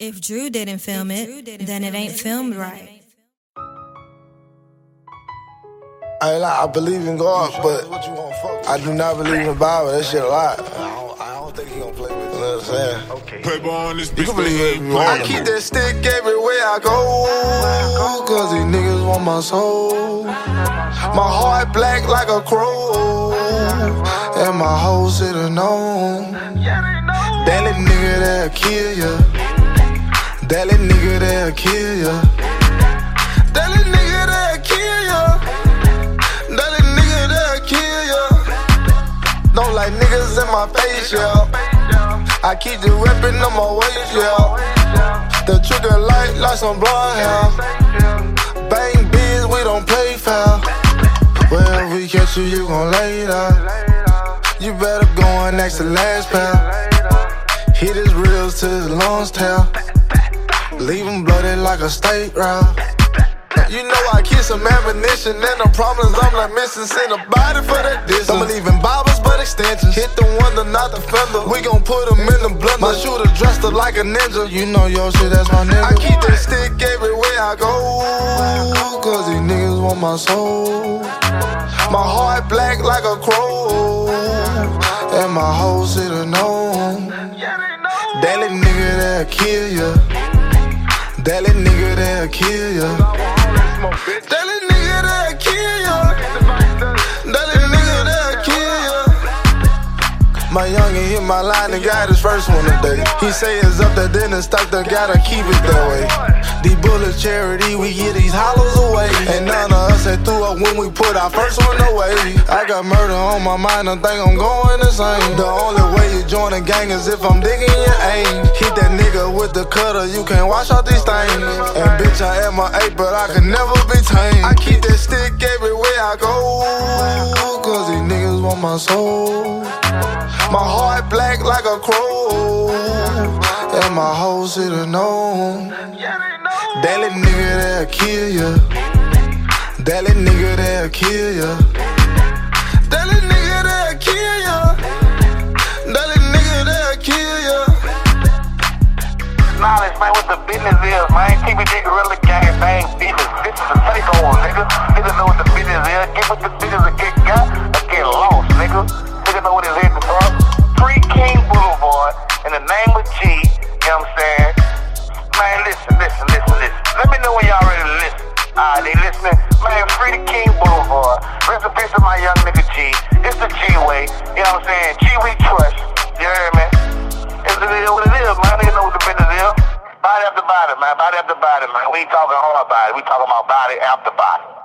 If Drew didn't film it, then it ain't filmed right. I ain't lie, I believe in God, but I do not believe in the Bible. That shit a lot. I don't think he gonna play with you. know what I'm saying? Okay. Paper on this You bitch. can believe it if. I I keep that stick everywhere I go. Cause these niggas want my soul. My heart black like a crow. And my whole city known. That little nigga that'll kill ya. That little nigga that'll kill ya. That little nigga that'll kill ya. That little nigga that'll kill ya. Don't like niggas in my face, yeah. I keep the weapon on my waist, yeah. The trigger light like some blonde hair. Bang biz, we don't play foul. If we catch you, you gon' lay down. You better go on next to last pal. Hit his reels to his lungs tell. Leave him blooded like a steak round. You know I keep some ammunition and the problems I'm not missing. Send a body for that distance. Don't believe in Bibles but extensions. Hit the wonder, not the fender. We gon' put him in the blender. My shooter dressed up like a ninja. You know your shit, that's my nigga. I keep that stick everywhere I go. Cause these niggas want my soul. My heart black like a crow. And my whole city known. That little nigga that'll kill ya. That little nigga that'll kill ya. That little nigga that'll kill ya. That little nigga that'll kill ya. My youngin' hit my line and got his first one today. He say it's up then it's stuck there, gotta keep it that way. These bullets charity, we get these hollows away. And none of us threw up when we put our first one away. I got murder on my mind, I think I'm going insane. The only way you join a gang is if I'm digging your aim. Hit that nigga with the cutter, you can't wash out these stains. And bitch, I am my eight, but I can never be tamed. I keep that stick everywhere I go. Cause these niggas want my soul. My heart black like a crow. And my whole city. That little nigga that'll kill ya. That little nigga that'll kill ya. That little nigga that'll kill ya. That little nigga that'll kill ya. knowledge, man, what the business is, man. TBG Gorilla Gang bang business. This is a takeover, nigga. Nigga know what the business is. Get what the business and get got or get lost, nigga. Nigga know what it is, bro. Free King Boulevard in the name of G. You know what I'm saying? Man, listen, listen, listen, listen. Let me know when y'all ready to listen. Alright, they listening? Man, free the King Boulevard. Rest in peace to my young nigga G. It's the G way. You know what I'm saying? G we trust. You heard me? It's it is what it is, man. Nigga know what the business is. Body after body, man. Body after body, man. We ain't talking hard body. We talking about body after body.